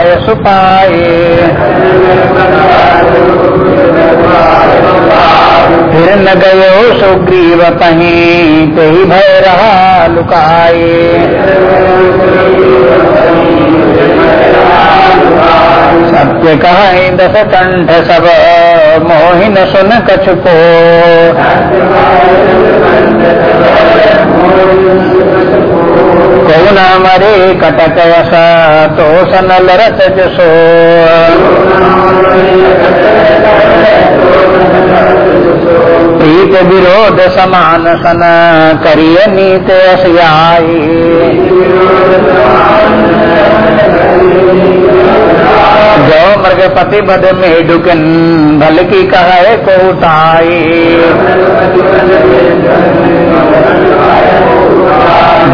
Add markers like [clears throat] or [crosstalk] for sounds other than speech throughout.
भय सुपाए फिर न गयो सुग्रीव कहीं ते भय रहा लुकाए सत्य कहे दस कंठ सब, मोहिन सुन कछ को कौ न मरे कटक वस तो सनल रत जसो। प्रीत विरोध समान सन करिय नीत जो मृगपति बद में डुकन भल की कहे को उठाई।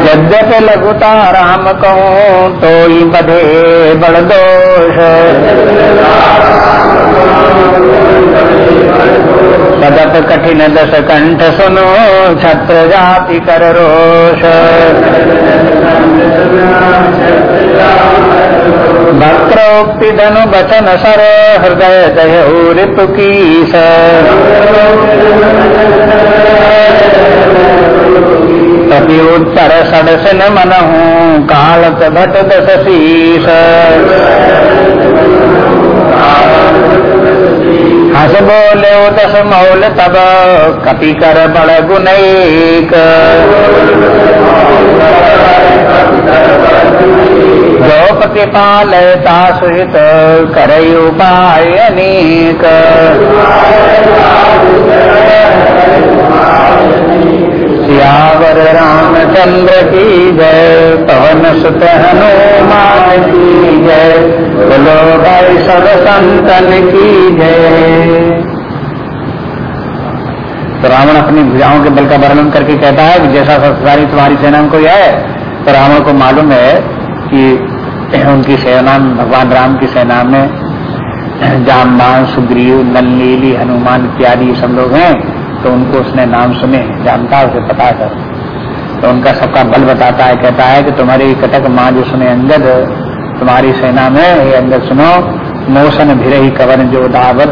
यद्यप लघुता राम कहूँ तो ही बधे बड़ दोष। सदप कठिन दस कंठ सुनो छत्र जाति कर रोष। भक्रोक्ति धनु बचन सर, हृदय दय रिपु की कपि उत्तर सडसन मनहू कालत भट दस शीस हस बोले दस मौल तब कपि कर बड़ गुनैक द्रौपति पालता सुहित करई उपाय अनेक सियावर रामचंद्र की जय, पवन सुत हनुमान की जय, बोलो भाई सब संतन की जय। तो रावण अपनी भुजाओं के बल का वर्णन करके कहता है कि जैसा सारी तुम्हारी सेना को यह है तो रावण को मालूम है कि उनकी सेना, भगवान राम की सेना में जामबान सुग्रीव नलनीली हनुमान इत्यादि सब लोग हैं। तो उनको उसने नाम सुने, जानता, उसे पता कर। तो उनका सबका बल बताता है, कहता है कि तुम्हारी कटक माँ जो सुने अंगद, तुम्हारी सेना में ये अंगद सुनो मोशन भिरे ही कवन जो दावद,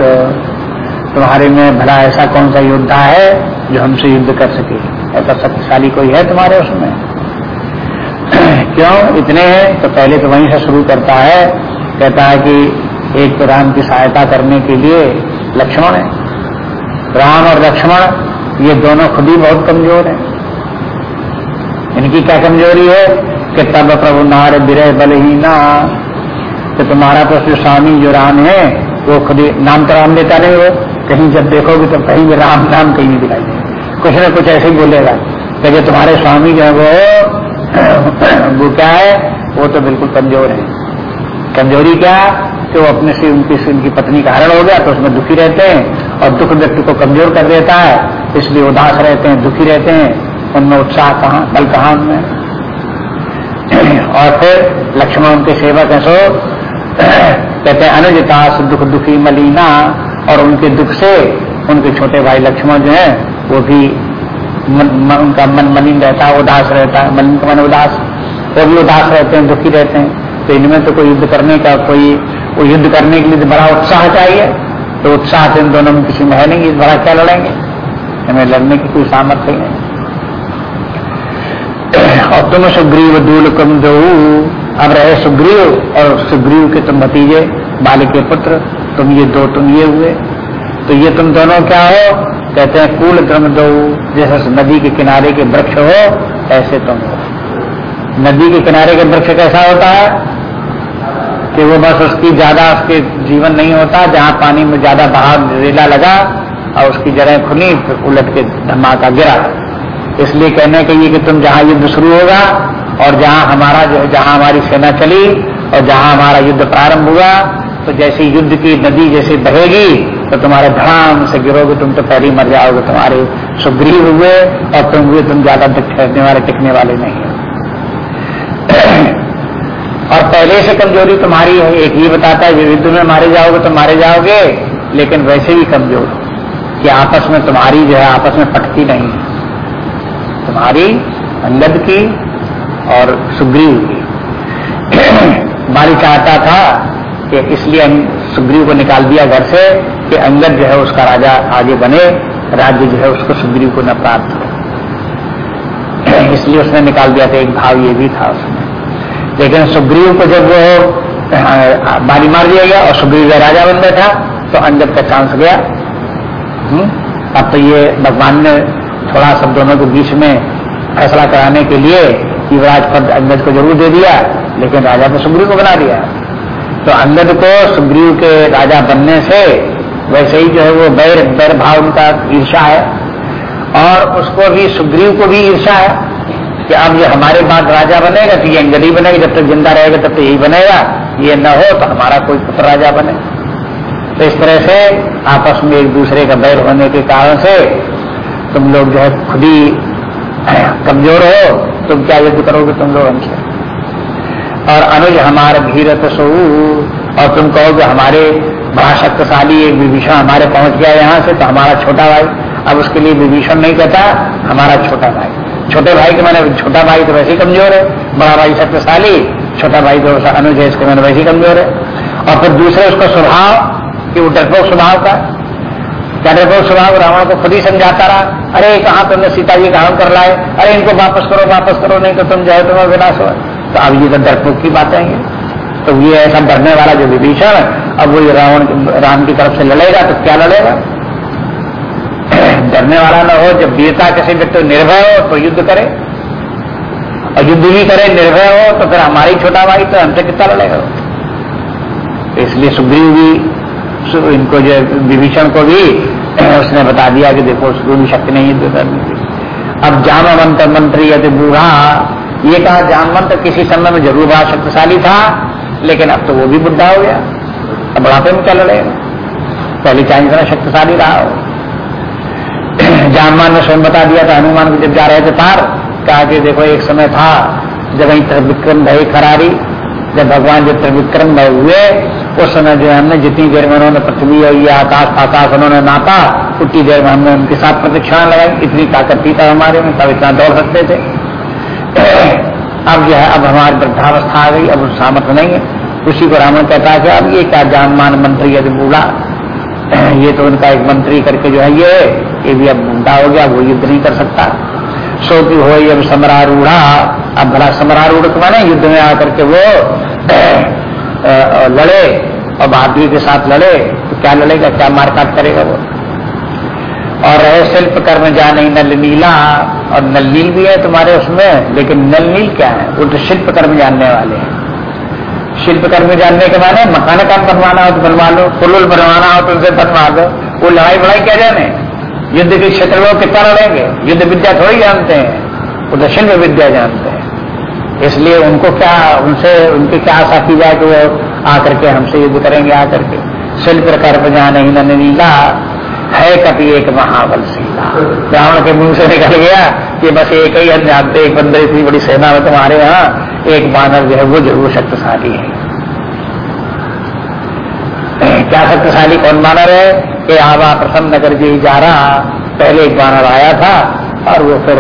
तुम्हारे में भला ऐसा कौन सा योद्धा है जो हमसे युद्ध कर सके? ऐसा शक्तिशाली कोई है तुम्हारे उसमें? [clears throat] क्यों? इतने हैं तो पहले तो वहीं से शुरू करता है। कहता है कि एक तो राम की सहायता करने के लिए लक्ष्मण है। राम और लक्ष्मण, ये दोनों खुद ही बहुत कमज़ोर हैं। इनकी क्या कमज़ोरी है कि तब प्रभु नार विरह बलहीना। तो तुम्हारा तो स्वामी जो राम है, वो खुद ही नाम तो राम लेता नहीं हो कहीं जब देखोगे तो कहीं भी राम नाम कहीं नहीं दिखाई दे कुछ ना कुछ ऐसे ही बोलेगा। कि जो तुम्हारे स्वामी जो है वो [clears throat] वो क्या है? वो तो बिल्कुल कमज़ोर है। कमज़ोरी क्या? कि वो अपने से उनकी से उनकी पत्नी का हरण हो गया तो उसमें दुखी रहते हैं। और दुख व्यक्ति को कमज़ोर कर देता है इसलिए उदास रहते हैं दुखी रहते हैं। उनमें उत्साह कहाँ बल कहाँ उनमें? और फिर लक्ष्मण उनके सेवक हैं सो कहते हैं अनुजितास दुख दुखी मलिना और उनके दुख से उनके छोटे भाई लक्ष्मण जो है वो भी मन, मन, उनका मन मलिन रहता है उदास रहता है मलिन का मन उदास वो भी उदास रहते हैं दुखी रहते हैं। तो इनमें तो कोई युद्ध करने का कोई युद्ध करने के लिए तो बड़ा उत्साह चाहिए। तो उत्साह इन दोनों में किसी में है नहीं, इस बड़ा क्या लड़ेंगे? हमें लड़ने की कोई सामर्थ्य नहीं और तुम सुग्रीव दूल कम दो। अब रहे सुग्रीव, और सुग्रीव के तुम भतीजे बाल के पुत्र, तुम ये दो तुम ये हुए। तो ये तुम दोनों क्या हो? कहते हैं, कूल क्रम दो। जैसे नदी के किनारे के वृक्ष हो, ऐसे तुम हो। नदी के किनारे के वृक्ष कैसा होता है? कि वो बस उसकी ज़्यादा उसके जीवन नहीं होता, जहाँ पानी में ज़्यादा बहाव, रेला लगा और उसकी जड़ें खुली उलट के धमाका गिरा। इसलिए कहने लिए कि तुम जहाँ युद्ध शुरू होगा और जहाँ हमारा जो, जहाँ हमारी सेना चली और जहाँ हमारा युद्ध प्रारंभ हुआ तो जैसे युद्ध की नदी जैसे बहेगी तो तुम्हारे धड़ाम से गिरोगे, तुम तो पहले मर जाओगे, तुम्हारे सुग्रीव हुए और तुम हुए, तुम ज़्यादा वाले टिकने वाले नहीं। और पहले से कमज़ोरी तुम्हारी है, एक ही बताता है युद्ध में मारे जाओगे तो मारे जाओगे, लेकिन वैसे भी कमज़ोर। कि आपस में तुम्हारी जो है, आपस में पटती नहीं है। तुम्हारी अंगद की और सुग्रीव की। [clears throat] बाली चाहता था कि इसलिए सुग्रीव को निकाल दिया घर से, कि अंगद जो है, उसका राजा आगे बने, राज्य जो है, उसको सुग्रीव को न प्राप्त हो। [clears throat] इसलिए उसने निकाल दिया था, एक भाव ये भी था उसमें। लेकिन सुग्रीव को जब वो बाली मार दिया गया और सुग्रीव का राजा बन बैठा तो अंगद का चांस गया। हम्म? अब तो ये भगवान ने थोड़ा सब दोनों के बीच में फैसला कराने के लिए युवराज पद अंगद को ज़रूर दे दिया, लेकिन राजा तो सुग्रीव को बना दिया। तो अंगद को सुग्रीव के राजा बनने से वैसे ही जो है वो बैर बैर भाव उनका ईर्षा है, और उसको भी, सुग्रीव को भी ईर्षा है। कि अब ये हमारे बाद राजा बनेगा तो ये अंगद ही बनेगा, जब तक ज़िंदा रहेगा तब तक यही बनेगा। ये न हो तो हमारा कोई पुत्र राजा बने। तो इस तरह से आपस में एक दूसरे का बैर होने के कारण से तुम लोग जो है खुद ही कमज़ोर हो, तुम क्या युद्ध करोगे तुम लोग हमसे? और अनुज, हमारे भीरत सो। और तुम कहो कि हमारे बड़ा शक्तिशाली एक विभीषण हमारे पहुँच गया यहाँ से तो हमारा छोटा भाई। अब उसके लिए विभीषण नहीं कहता, हमारा छोटा भाई। छोटे भाई के मैंने, छोटा भाई तो वैसे ही कमज़ोर है, बड़ा भाई शक्तिशाली, छोटा भाई तो अनुज है इसके मैंने वैसे ही कमज़ोर है। और फिर दूसरे उसका स्वभाव, कि वो डरपोक स्वभाव का क्या डरपोक स्वभाव रावण को खुद ही समझाता रहा? अरे, कहाँ तुमने सीता जी का हम कर लाए? अरे, इनको वापस करो वापस करो, नहीं तो तुम जाए तुम्हें विनाश हो। तो अब ये तो डरपोक की बातें हैं। तो ये ऐसा डरने वाला जो विभीषण अब वो रावण राम की तरफ़ से लड़ेगा तो क्या लड़ेगा? डरने वाला न हो, जब वीरता किसी व्यक्ति निर्भय हो तो युद्ध करे। और युद्ध भी करे, निर्भय हो तो फिर हमारी छोटा भाई तो हमसे कितना लड़ेगा तो इसलिए सुग्रीव भी इनको जो विभीषण को भी, [clears throat] उसने बता दिया कि देखो, उसको भी शक्ति नहीं युद्ध करने की। अब जामवंत मंत्री यदि बूढ़ा, ये कहा जामवंत किसी समय में ज़रूर बड़ा शक्तिशाली था, लेकिन अब तो वो भी बुढ़ा हो गया। अब बुढ़ापे में क्या लड़ेगा पहले चाहे इतना शक्तिशाली रहा हो। जानमान ने स्वयं बता दिया था, हनुमान को जब जा रहे थे पार, कहा कि देखो एक समय था, जब वही त्रिविक्रम भय खरारी जब भगवान जब त्रिविक्रम भय हुए, उस समय जो हमने जितनी देर में उन्होंने पृथ्वी और आकाश आकाश उन्होंने नापा, उतनी देर में हमने उनके साथ प्रदक्षिणा लगाई, इतनी ताकत थी था हमारे में, तब इतना दौड़ सकते थे। [clears throat] अब जो है, अब हमारी वृद्धावस्था आ गई, अब सामर्थ्य नहीं है। उसी को रावण कहता है कि अब ये क्या जानमान मंत्री यदि बूढ़ा [clears throat] ये तो उनका एक मंत्री करके जो है, ये ये भी अब बूढ़ा हो गया, वो युद्ध नहीं कर सकता। सो की हो अब समरारूढ़ा। अब बड़ा समरारूढ़ तो माने युद्ध में आकर के वो लड़े और बहादुरी के साथ लड़े तो क्या लड़ेगा, क्या मारकाट करेगा वो? और रहे शिल्प कर्म जाने नल नीला, और नल नील भी है तुम्हारे उसमें, लेकिन नल नील क्या है? वो तो शिल्प कर्म जानने वाले हैं। शिल्प कर्म जानने के माने मकान काम बनवाना हो तो बनवा लो पुल बनवाना हो तो उनसे बनवा लो वो लड़ाई बड़ाई क्या जाने? युद्ध के क्षेत्र में कितना लड़ेंगे? युद्ध विद्या थोड़ी जानते हैं, वो दक्षिण में विद्या जानते हैं। इसलिए उनको क्या, उनसे, उनकी क्या आशा की जाए कि वो आकर के हमसे युद्ध करेंगे, आकर के। शिल्प कर्म जाने ही नीला है कभी एक महाबल सीला। रावण के मुँह से निकल गया कि बस एक ही हम जानते एक बंदर इतनी बड़ी सेना में तुम्हारे यहाँ एक बानर जो है, वो ज़रूर शक्तिशाली है। [clears throat] क्या शक्तिशाली कौन बानर है? कि आवा प्रथम नगर जी जा रहा पहले एक बानर आया था और वो फिर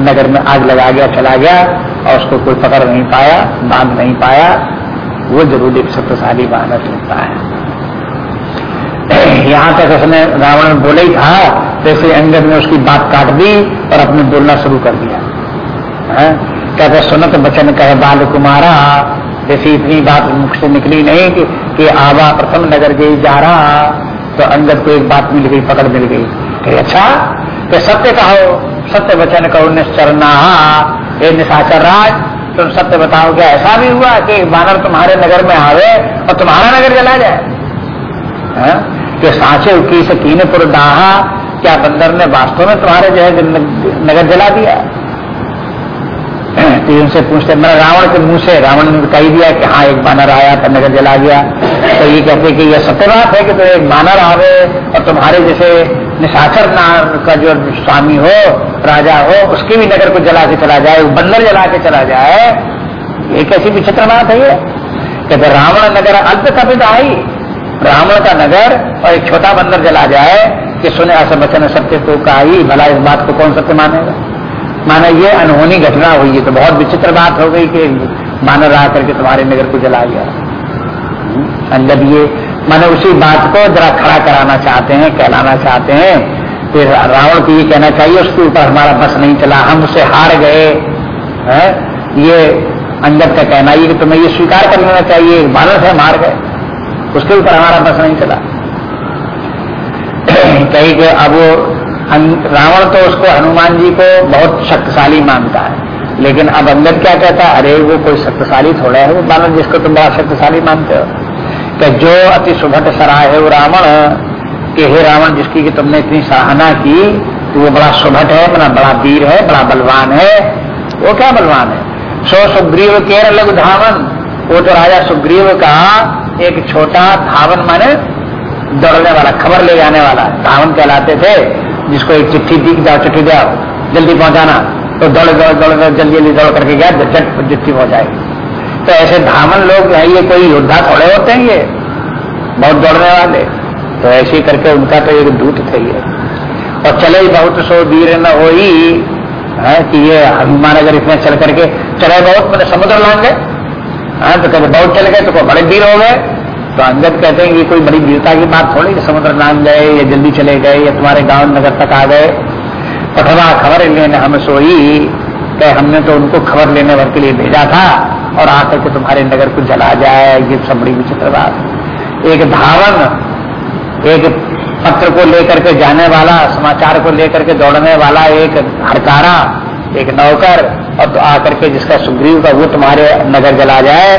नगर में आग लगा गया चला गया और उसको कोई पकड़ नहीं पाया बाँध नहीं पाया। वो ज़रूर एक शक्तिशाली बानर लगता है। [clears throat] यहाँ तक उसने रावण बोले ही था जैसे अंगद ने उसकी बात काट दी और अपने बोलना शुरू कर दिया। कहते सुनत बचन कहे बाल कुमारा जैसे इतनी बात मुख से निकली नहीं कि, कि आवा प्रथम नगर गई जा रहा तो अंगद को एक बात मिल गई, पकड़ मिल गई। कि अच्छा कि सत्य कहो, सत्य वचन कहो, निश्चरना ये निशाचर राज, तुम सत्य बताओ, क्या ऐसा भी हुआ कि बानर तुम्हारे नगर में आवे और तुम्हारा नगर जला जाए? है? कि सांचे उकी से कीन पुर डाहा क्या बंदर ने वास्तव में तुम्हारे जो है नगर जला दिया? तो उनसे पूछते मैं रावण के मुँह से रावण ने कही दिया कि हाँ एक बानर आया था नगर जला गया। तो ये कहते कि यह सत्य बात है कि तो एक मानर आवे और तुम्हारे जैसे निशाचर नाम का जो स्वामी हो, राजा हो, उसके भी नगर को जला के चला जाए, बंदर जला के चला जाए, ये कैसी विचित्र बात है ये? कहते रावण नगर अल्प कपित आई, रावण का नगर और एक छोटा बंदर जला जाए, कि सुने ऐसा बचन सत्य तो का ही, भला इस बात को कौन सत्य मानेगा? माना ये अनहोनी घटना हुई है तो बहुत विचित्र बात हो गई कि बानर आ करके तुम्हारे नगर को जला गया अंदर ये माने उसी बात को जरा खड़ा कराना चाहते हैं, कहलाना चाहते हैं, फिर रावण को ये कहना चाहिए, उसके ऊपर हमारा बस नहीं चला, हम उसे हार गए। है? ये अंदर का कहना ये कि तुम्हें ये स्वीकार कर लेना चाहिए बानर है मार गए। उसके ऊपर हमारा बस नहीं चला। [clears throat] कही कि अब वो रावण तो उसको हनुमान जी को बहुत शक्तिशाली मानता है, लेकिन अब अंदर क्या कहता है? अरे वो कोई शक्तिशाली थोड़ा है वो बानर जिसको तुम बड़ा शक्तिशाली मानते हो। कि जो अति सुभट सराह है वो रावण, के हे रावण, जिसकी कि तुमने इतनी सराहना की तो वो बड़ा सुभट है, बड़ा बड़ा वीर है, बड़ा बलवान है, वो क्या बलवान है? सो सुग्रीव के लघु धावन। वो तो राजा सुग्रीव का एक छोटा धावन माने दौड़ने वाला, खबर ले जाने वाला धावन कहलाते थे, जिसको एक चिट्ठी दी, जाओ चिट्ठी दे जल्दी पहुंचाना। तो दौड़ दौड़ दौड़ जल्दी जल्दी दौड़ करके गया, झट चिट्ठी पहुंचाएगी तो ऐसे धावन लोग है, ये कोई योद्धा थोड़े होते हैं ये? बहुत दौड़ने वाले। तो ऐसे करके उनका तो एक दूत थे ये। और चले बहुत सो वीर न हो ही है कि ये हनुमान अगर इसमें चल करके चले बहुत मैंने समुद्र लांग गए। हाँ तो कभी बहुत चले गए तो कोई बड़े वीर हो गए। तो अंगद कहते हैं कि कोई बड़ी वीरता की बात थोड़ी, कि समुद्र नाम गए, या जल्दी चले गए, या तुम्हारे गाँव नगर तक आ गए। पठवा खबर लेने हम सोई कहे हमने तो उनको खबर लेने भर के लिए भेजा था और आकर के तुम्हारे नगर को जला जाए, ये सब बड़ी विचित्र बात एक धावन, एक पत्र को लेकर के जाने वाला, समाचार को लेकर के दौड़ने वाला एक हड़कारा एक नौकर, और तो आकर के जिसका सुग्रीव का वो तुम्हारे नगर जला जाए,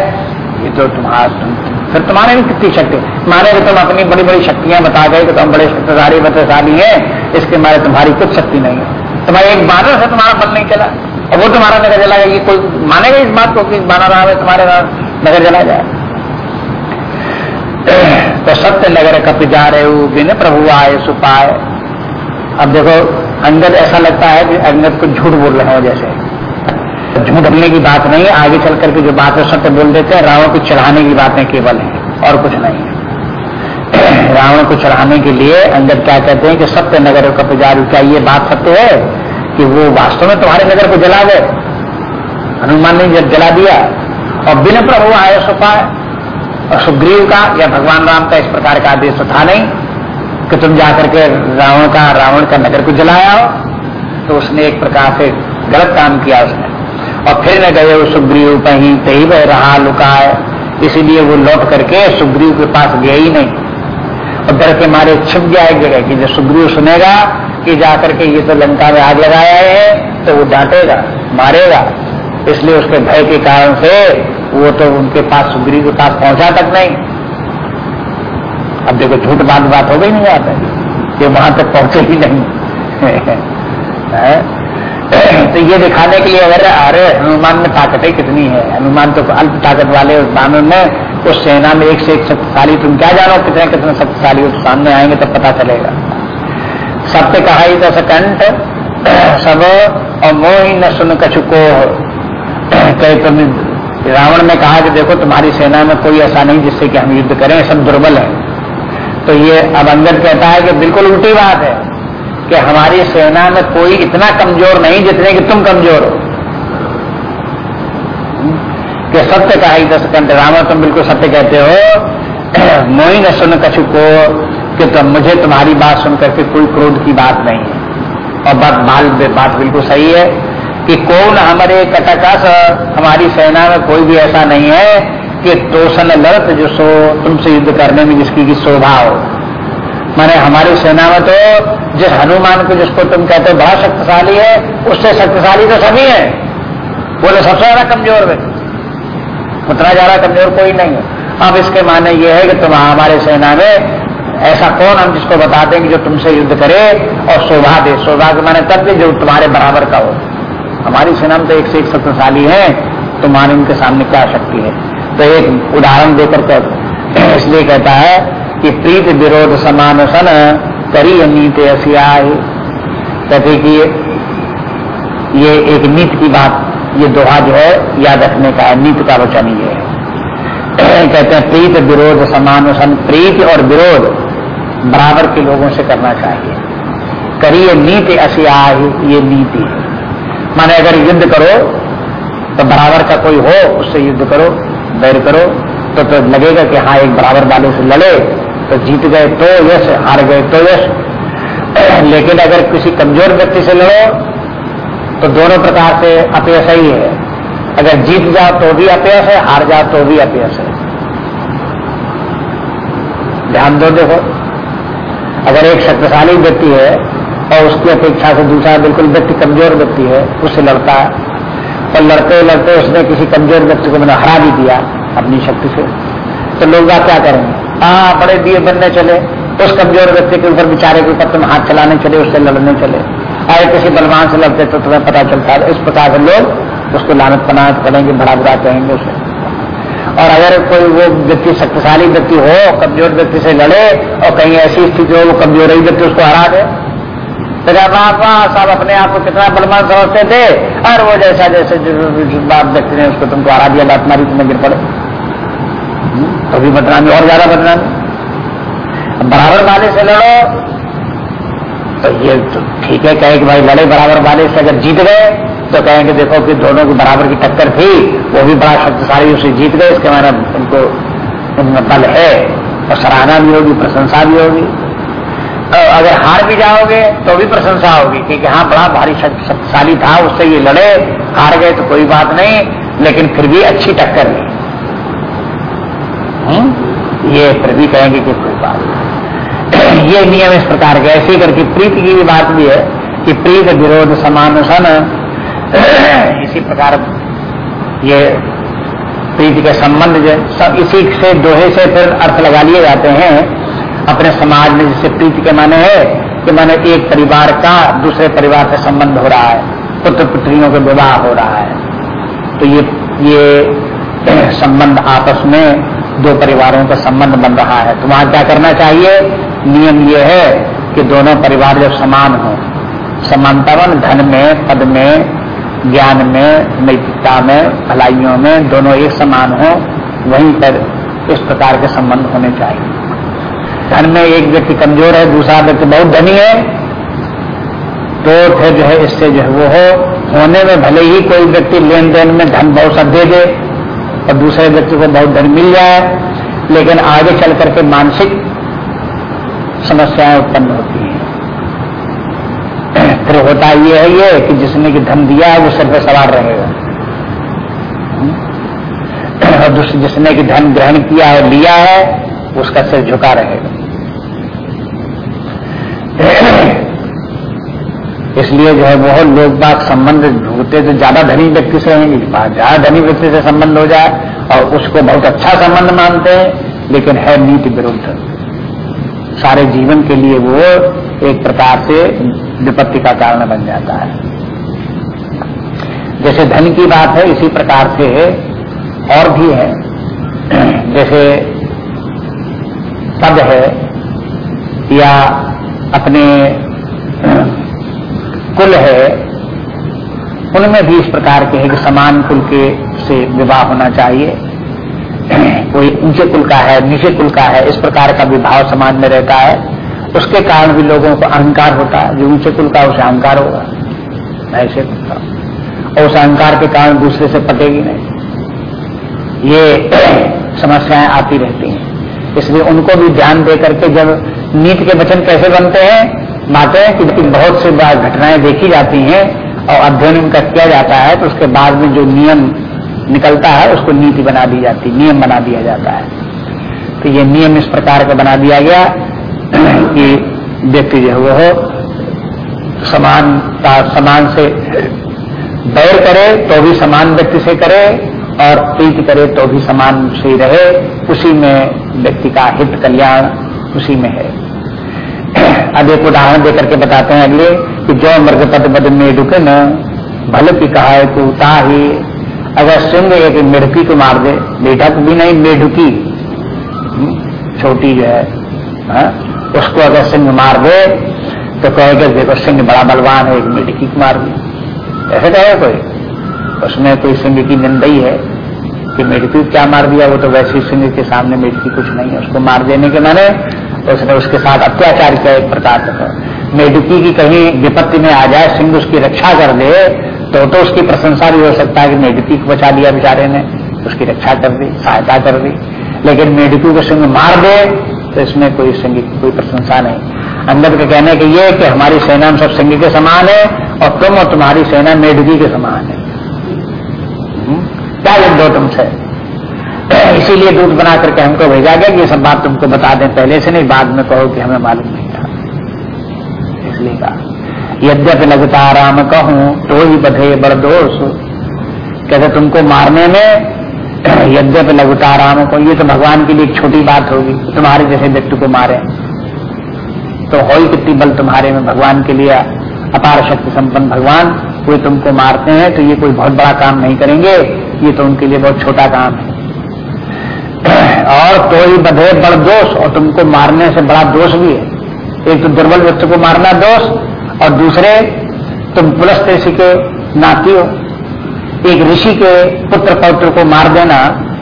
ये तो तुम्हारा फिर तुम्हारे भी कितनी शक्ति मारे भी तुम अपनी बड़ी बड़ी शक्तियाँ बता गए कि तुम बड़े शक्तिशाली बतशाली है, इसके मारे तुम्हारी कुछ शक्ति नहीं है। तुम्हारे एक बानर से तुम्हारा बल नहीं चला। और वो तुम्हारा नगर जला ये कोई मानेगा इस बात को कि माना रहा है, तुम्हारे नगर जला जाए? तो सत्य नगर कप जा रहे बिन प्रभु आए सुपाए अब देखो, अंगद ऐसा लगता है कि अंगद को झूठ बोल रहे हो जैसे। झूठ बोलने की बात नहीं आगे चल करके जो बात है सत्य बोल देते हैं, रावण को चढ़ाने की बातें केवल है, और कुछ नहीं है। [clears throat] रावण को चढ़ाने के लिए अंदर क्या कहते हैं कि सत्य नगर का पुजारी क्या ये बात सत्य है? कि वो वास्तव में तुम्हारे नगर को जला गए हनुमान ने जब जला दिया, और बिना प्रभु आय सुपाए और सुग्रीव का या भगवान राम का इस प्रकार का आदेश था नहीं, कि तुम जाकर के रावण का रावण का नगर को जलाया हो। तो उसने एक प्रकार से गलत काम किया उसने। और फिर न गए सुग्रीव, कहीं कहीं वह रहा, लुकाए। इसीलिए वो लौट करके सुग्रीव के पास गए ही नहीं। और डर के मारे छिप गया एक जगह कि जब सुग्रीव सुनेगा कि जाकर के ये तो लंका में आग लगाया है तो वो डांटेगा, मारेगा। इसलिए उसके भय के कारण से वो तो उनके पास, सुग्रीव के पास पहुँचा तक नहीं। अब देखो, झूठ बात बात हो गई नहीं आता कि वहाँ तक पहुँचे ही नहीं। [laughs] [clears throat] तो ये दिखाने के लिए अगर, अरे हनुमान में ताकतें कितनी है। हनुमान तो अल्प ताकत वाले उस बानर में, उस सेना में एक से एक शक्तिशाली, तुम क्या जानो कितने कितने शक्तिशाली हो सामने आएँगे तब पता चलेगा। सत्य कहा ही दस कंठ सब और मोह न सुन कछुको कहे। तुम रावण ने कहा कि देखो तुम्हारी सेना में कोई ऐसा नहीं जिससे कि हम युद्ध करें, सब दुर्बल है। तो ये अब अंदर कहता है कि बिल्कुल उल्टी बात है कि हमारी सेना में कोई इतना कमज़ोर नहीं जितने कि तुम कमज़ोर हो। कि सत्य का ही दस कंठ रावण तुम बिल्कुल सत्य कहते हो मोई न सुन कछु को कि तुम मुझे तुम्हारी बात सुनकर के कोई क्रोध की बात नहीं है। और बात बाल बात बिल्कुल सही है कि कौन हमारे कटकस, हमारी सेना में कोई भी ऐसा नहीं है कि तोषण लड़त जो सो तुमसे युद्ध करने में जिसकी की शोभा हो। माने हमारी सेना में तो जिस हनुमान को जिसको तुम कहते हो बहुत शक्तिशाली है, उससे शक्तिशाली तो सभी है। बोले, सबसे ज़्यादा कमज़ोर व्यक्ति उतना ज़्यादा कमज़ोर कोई नहीं है। अब इसके माने ये है कि तुम हमारे सेना में ऐसा कौन हम जिसको बताते हैं कि जो तुमसे युद्ध करे और शोभा दे? शोभा के माने तब जो तुम्हारे बराबर का हो। हमारी सेना में तो एक से एक शक्तिशाली है। तुम्हारे उनके सामने क्या शक्ति है? तो एक उदाहरण देकर कर इसलिए कहता है कि प्रीत विरोध समान सन करी नीति असियाई कहते कि ये एक नीत की बात, ये दोहा जो है, याद रखने का है। नीत का वचन ये है। [clears throat] कहते हैं प्रीत विरोध समान सन प्रीत और विरोध बराबर के लोगों से करना चाहिए। करिए नीति ऐसी असिया ये नीति। है माने अगर युद्ध करो तो बराबर का कोई हो उससे युद्ध करो बैर करो तो, तो लगेगा कि हाँ एक बराबर वाले से लड़े तो जीत गए तो यश हार गए तो यश। [clears throat] लेकिन अगर किसी कमज़ोर व्यक्ति से लड़ो तो दोनों प्रकार से अपयस ही है। अगर जीत जाओ तो भी अपयस है हार जाओ तो भी अपयस है। ध्यान दो देखो। अगर एक शक्तिशाली व्यक्ति है और उसकी अपेक्षा से दूसरा बिल्कुल व्यक्ति कमज़ोर व्यक्ति है, उससे लड़ता है। और लड़ते लड़ते उसने किसी कमज़ोर व्यक्ति को मैंने हरा भी दिया अपनी शक्ति से। तो लोग क्या करेंगे? हाँ बड़े दिए बनने चले। उस कमज़ोर व्यक्ति के ऊपर बेचारे के ऊपर तुम हाथ चलाने चले, उससे लड़ने चले। आए किसी बलवान से लड़ते तो तुम्हें पता चलता है। इस प्रकार से लोग उसको लानत पनात करेंगे, बड़ा बुरा कहेंगे उसे। और अगर कोई वो व्यक्ति शक्तिशाली व्यक्ति हो, कमज़ोर व्यक्ति से लड़े और कहीं ऐसी स्थिति हो, वो कमज़ोर ही व्यक्ति उसको हरा दे। तो सब अपने आप को कितना बलवान समझते थे? और वो जैसा जैसे बाप व्यक्ति ने उसको तुमको हरा दिया, बात मारी, तुम्हें गिर पड़े। तो भी बदनामी, और ज़्यादा बदनामी। बराबर वाले से लड़ो। तो ये तो ठीक है, कहे कि भाई लड़े बराबर वाले से अगर जीत गए तो कहेंगे, देखो कि दोनों की बराबर की टक्कर थी, वो भी बड़ा शक्तिशाली उसे जीत गए, इसके माना उनको बल है और सराहना भी होगी, प्रशंसा भी होगी। अगर हार भी जाओगे तो भी प्रशंसा होगी, क्योंकि हाँ बड़ा भारी शक्तिशाली था, उससे ये लड़े, हार गए तो कोई बात नहीं, लेकिन फिर भी अच्छी टक्कर नहीं हम्म? ये फिर भी कहेंगे कि कोई बात [clears throat] ये नियम इस प्रकार के ऐसे करके प्रीति की भी बात भी है कि प्रीत विरोध समान सन इसी प्रकार ये प्रीति के संबंध जो सब इसी से, दोहे से फिर अर्थ लगा लिए जाते हैं। अपने समाज में जिसे प्रीति के माने है, कि माने एक परिवार का दूसरे परिवार से संबंध हो रहा है पुत्र पुत्रियों के विवाह हो रहा है। तो ये ये [clears throat] संबंध आपस में दो परिवारों का संबंध बन रहा है। तो वहाँ क्या करना चाहिए? नियम ये है कि दोनों परिवार जब समान हो, समानता मन धन में, पद में ज्ञान में, नैतिकता में, भलाइयों में दोनों एक समान हो, वहीं पर इस प्रकार के संबंध होने चाहिए। धन में एक व्यक्ति कमज़ोर है, दूसरा व्यक्ति बहुत धनी है तो फिर जो है इससे जो है वो हो, होने में भले ही कोई व्यक्ति लेन देन में धन बहुत सा दे दे, और दूसरे व्यक्ति को बहुत धन मिल जाए, लेकिन आगे चल करके मानसिक समस्याएँ उत्पन्न होती हैं। फिर होता ये है ये कि जिसने कि धन दिया है, वो सिर पर सवार रहेगा। और दूसरे जिसने कि धन ग्रहण किया है लिया है, उसका सिर झुका रहेगा। इसलिए जो है वो लोग बाग संबंध होते तो ज़्यादा धनी व्यक्ति से रहेंगे, ज़्यादा धनी व्यक्ति से संबंध हो जाए और उसको बहुत अच्छा संबंध मानते हैं, लेकिन है नीति विरुद्ध। सारे जीवन के लिए वो एक प्रकार से विपत्ति का कारण बन जाता है। जैसे धन की बात है, इसी प्रकार से और भी है। [clears throat] जैसे पद है, या अपने [clears throat] कुल है, उनमें भी इस प्रकार के है कि समान कुल के से विवाह होना चाहिए। [clears throat] कोई ऊँचे कुल का है, नीचे कुल का है, इस प्रकार का विभाव समाज में रहता है। उसके कारण भी लोगों को अहंकार होता है, जो ऊँचे कुल का उसे अहंकार होगा। ऐसे और उस अहंकार के कारण दूसरे से पटेगी नहीं। ये [clears throat] समस्याएँ आती रहती हैं। इसलिए उनको भी ध्यान दे करके जब नीति के वचन कैसे बनते हैं बातें कि बहुत से घटनाएँ देखी जाती हैं और अध्ययन उनका किया जाता है तो उसके बाद में जो नियम निकलता है, उसको नीति बना दी जाती, नियम बना दिया जाता है। तो ये नियम इस प्रकार का बना दिया गया। [clears throat] कि व्यक्ति जो है वो समान समान से बैर करे तो भी समान व्यक्ति से करे और प्रीति करे तो भी समान से रहे, उसी में व्यक्ति का हित कल्याण उसी में है अब एक उदाहरण देकर के बताते हैं अगले कि जो मृग पद पद में ढुके न, भले की कहा है कि उता ही, अगर सिंह एक मेढकी को मार दे मेढक भी नहीं, मेढुकी छोटी जो है, हा? उसको अगर सिंह मार दे तो कहेगा, देखो, सिंह बड़ा बलवान है, एक को मार दी। ऐसे कहे कोई? उसमें कोई सिंह की निंदई है कि मेढकी क्या मार दिया? वो तो वैसे सिंह के सामने मेढकी कुछ नहीं है। उसको मार देने के माने तो उसने उसके साथ अत्याचार किया एक प्रकार का मेढकी की कहीं विपत्ति में आ जाए, सिंह उसकी रक्षा कर दे तो तो उसकी प्रशंसा भी हो सकता है कि मेढकी को बचा दिया बेचारे ने। उसकी रक्षा कर दी, सहायता कर दी। लेकिन मेढकू को सिंह मार दे तो इसमें कोई सिंह कोई प्रशंसा नहीं। अंदर के कहने के ये कि हमारी सेना में सब सिंह के समान है और तुम और तुम्हारी सेना मेढकी के समान है। हम्म? क्या युद्ध हो तुमसे इसीलिए दूध बना करके हमको भेजा गया कि ये सब बात तुमको बता दें पहले से, नहीं बाद में कहो कि हमें मालूम नहीं था। इसलिए कहा, यद्यपि लगता राम कहूँ तो ही बधे बड़दोष कहते तुमको मारने में यद्यपि लगता राम को ये तो भगवान के लिए एक छोटी बात होगी, तुम्हारे जैसे व्यक्ति को मारे। तो हो ही कितनी बल तुम्हारे में भगवान के लिए अपार शक्ति संपन्न भगवान कोई तुमको मारते हैं तो ये कोई बहुत बड़ा काम नहीं करेंगे, ये तो उनके लिए बहुत छोटा काम है। [coughs] और तो ही बधे बड़ दोष, और तुमको मारने से बड़ा दोष भी है। एक तो दुर्बल व्यक्ति को मारना दोष, और दूसरे तुम पुलस ऋषि के नाती हो एक ऋषि के पुत्र पौत्र को मार देना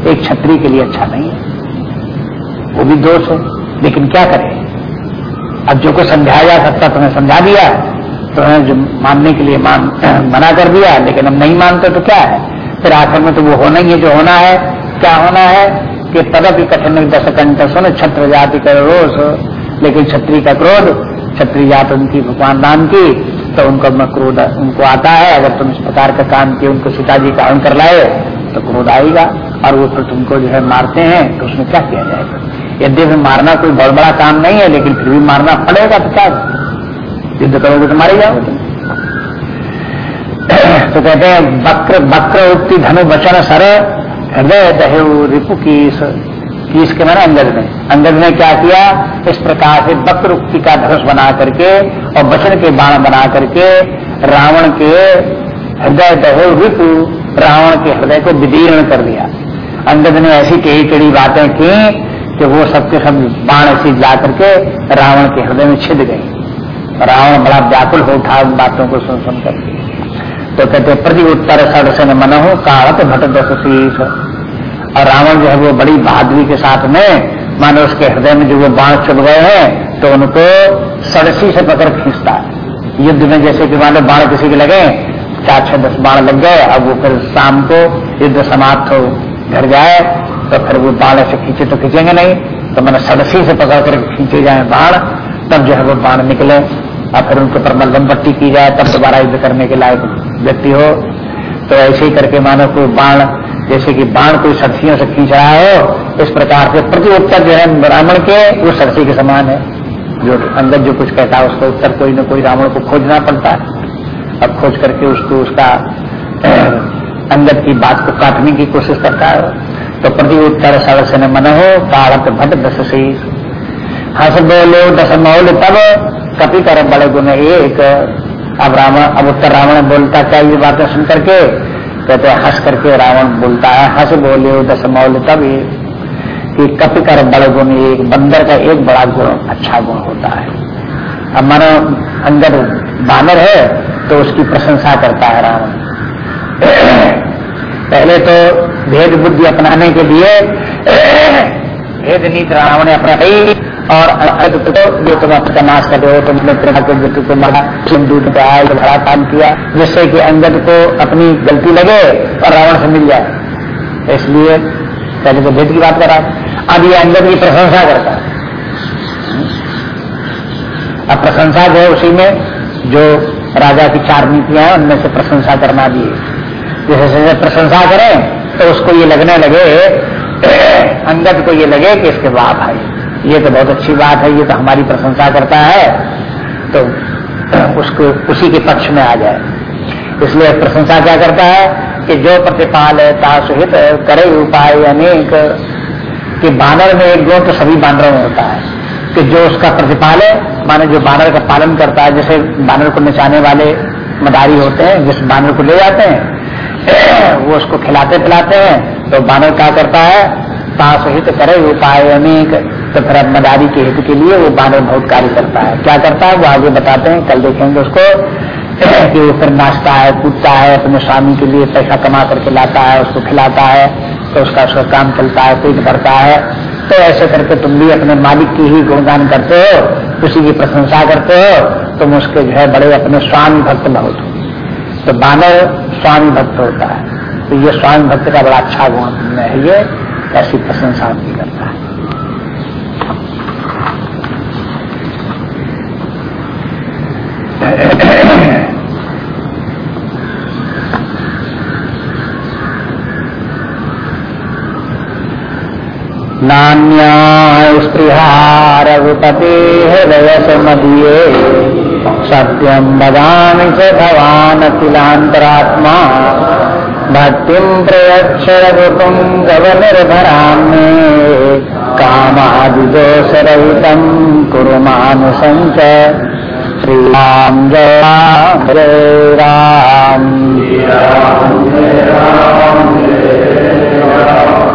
एक छत्री के लिए अच्छा नहीं है। वो भी दोष है, लेकिन क्या करें? अब जो को समझाया जा सकता तुम्हें समझा दिया तो जो मानने के लिए मान, [clears throat] मना कर दिया, लेकिन हम नहीं मानते तो क्या है? फिर आखिर में तो वो होना ही है, जो होना है, क्या होना है? कि तदप कठिन दस कंठ सुन छत्र जाति कर रोष, लेकिन छत्री का क्रोध छत्री जात उनकी, भगवान राम की तो उनको क्रोध उनको आता है। अगर तुम इस प्रकार का काम किए, उनको सीताजी का हरण कर लाए तो क्रोध आएगा और वो फिर तुमको जो है मारते हैं तो उसमें क्या किया जाएगा? यद्यपि मारना कोई बहुत बड़ा काम नहीं है, लेकिन फिर भी मारना पड़ेगा तो क्या युद्ध करोगे तो मारे जाओगे [coughs] तो कहते हैं, वक्र वक्र उक्ति धनु बचन सर, हृदय दहे रिपु कीस। कीस के मैंने अंगद ने अंगद ने क्या किया? इस प्रकार से वक्र उक्ति का धनुष बना करके और वचन के बाण बना करके रावण के हृदय दहे रिपु, रावण के हृदय को विदीर्ण कर दिया। अंगद ने ऐसी कई कड़ी बातें की कि वो सबके सब बाण ऐसी जा करके रावण के हृदय में छिद गई रावण बड़ा व्याकुल हो उठा उन बातों को सुन सुन करके। तो कहते प्रति उत्तर सड़ से मन काड़त भट दस शीश और रावण जो है वो बड़ी बहादुरी के साथ में, मानो उसके हृदय में जो वो बाढ़ चुभ गए हैं तो उनको सड़सी से पकड़ खींचता है। युद्ध में जैसे कि मानो बाढ़ किसी के लगे, चार छह दस बाढ़ लग गए, अब वो फिर शाम को युद्ध समाप्त हो, घर जाए तो फिर वो बाढ़ ऐसे खींचे तो खींचेंगे नहीं तो मैंने सड़सी से पकड़ कर खींचे जाए बाढ़ तब जो है वो बाढ़ निकले, और फिर उनके ऊपर मलबम पट्टी की जाए, तब दोबारा युद्ध करने के लायक व्यक्ति हो। तो ऐसे ही करके मानो कोई बाण जैसे कि बाण कोई सरसियों से खींच रहा हो, इस प्रकार से प्रति उत्तर जो है ब्राह्मण के, वो सरसी के समान है। जो अंदर जो कुछ कहता है, उसका उत्तर कोई न कोई रावण को खोजना पड़ता है। अब खोज करके उसको उसका अंदर की बात को काटने की कोशिश करता है। तो प्रति उत्तर सरस न मन हो ताड़त भट दस शीश हंस बोलो, दस मौल तब, कपी कर बड़े गुण एक। अब रावण, अब उत्तर रावण बोलता क्या ये बातें सुन करके? कहते हंस करके रावण बोलता है, हंस बोले दस मौल तभी कि कपि कर बड़े गुण, एक बंदर का एक बड़ा गुण अच्छा गुण होता है। अब मानो अंदर बानर है तो उसकी प्रशंसा करता है रावण। [coughs] पहले तो भेद बुद्धि अपनाने के लिए [coughs] भेद नीत रावण अपना और जो तुम आपका नाश कर हो तुमने प्रेमा के व्यक्ति को मारा, तुम दूध पे आए तो बड़ा काम किया, जिससे कि अंगद को अपनी गलती लगे और रावण से मिल जाए। इसलिए पहले तो भेद की बात करा, अब ये अंगद की प्रशंसा करता है। अब प्रशंसा जो है उसी में जो राजा की चार नीतियाँ हैं, उनमें से प्रशंसा करना भी है। जैसे प्रशंसा करें तो उसको ये लगने लगे, [coughs] अंगद को ये लगे कि इसके बाप भाई ये तो बहुत अच्छी बात है, ये तो हमारी प्रशंसा करता है तो उसको, उसी के पक्ष में आ जाए। इसलिए प्रशंसा क्या करता है कि जो प्रतिपाल है, तासुहित करे उपाय अनेक, कि बानर में एक गुण तो सभी बानरों में होता है। कि जो उसका प्रतिपाल है, माने जो बानर का पालन करता है, जैसे बानर को नचाने वाले मदारी होते हैं, जिस बानर को ले जाते हैं, वो उसको खिलाते पिलाते हैं तो बानर क्या करता है, तासुहित करे उपाय अनेक तो फिर मदारी के हित के लिए वो बानर बहुत कार्य करता है। क्या करता है? वो आगे बताते हैं, कल देखेंगे उसको, कि वो फिर नाचता है, कूदता है, अपने स्वामी के लिए पैसा कमा करके लाता है, उसको खिलाता है तो उसका उसका काम चलता है, पेट भरता है। तो ऐसे करके तुम भी अपने मालिक की ही गुणगान करते हो, उसी की प्रशंसा करते हो, तुम उसके जो है बड़े अपने स्वामी भक्त बहुत हो तो बानर स्वामी भक्त होता है। तो ये स्वामी भक्त का बड़ा अच्छा गुण है। ये ऐसी प्रशंसा भी करता है। नान्या स्पृहा रघुपते हृदय मदीये सत्यम बदामि च भवान् अखिलान्तरात्मा। भक्तिं प्रयच्छ रघुपुङ्गवनिर्भराम्ये कामादिदोषरहितं कुरु मानुसञ्च श्रीराम जय राम।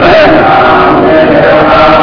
राम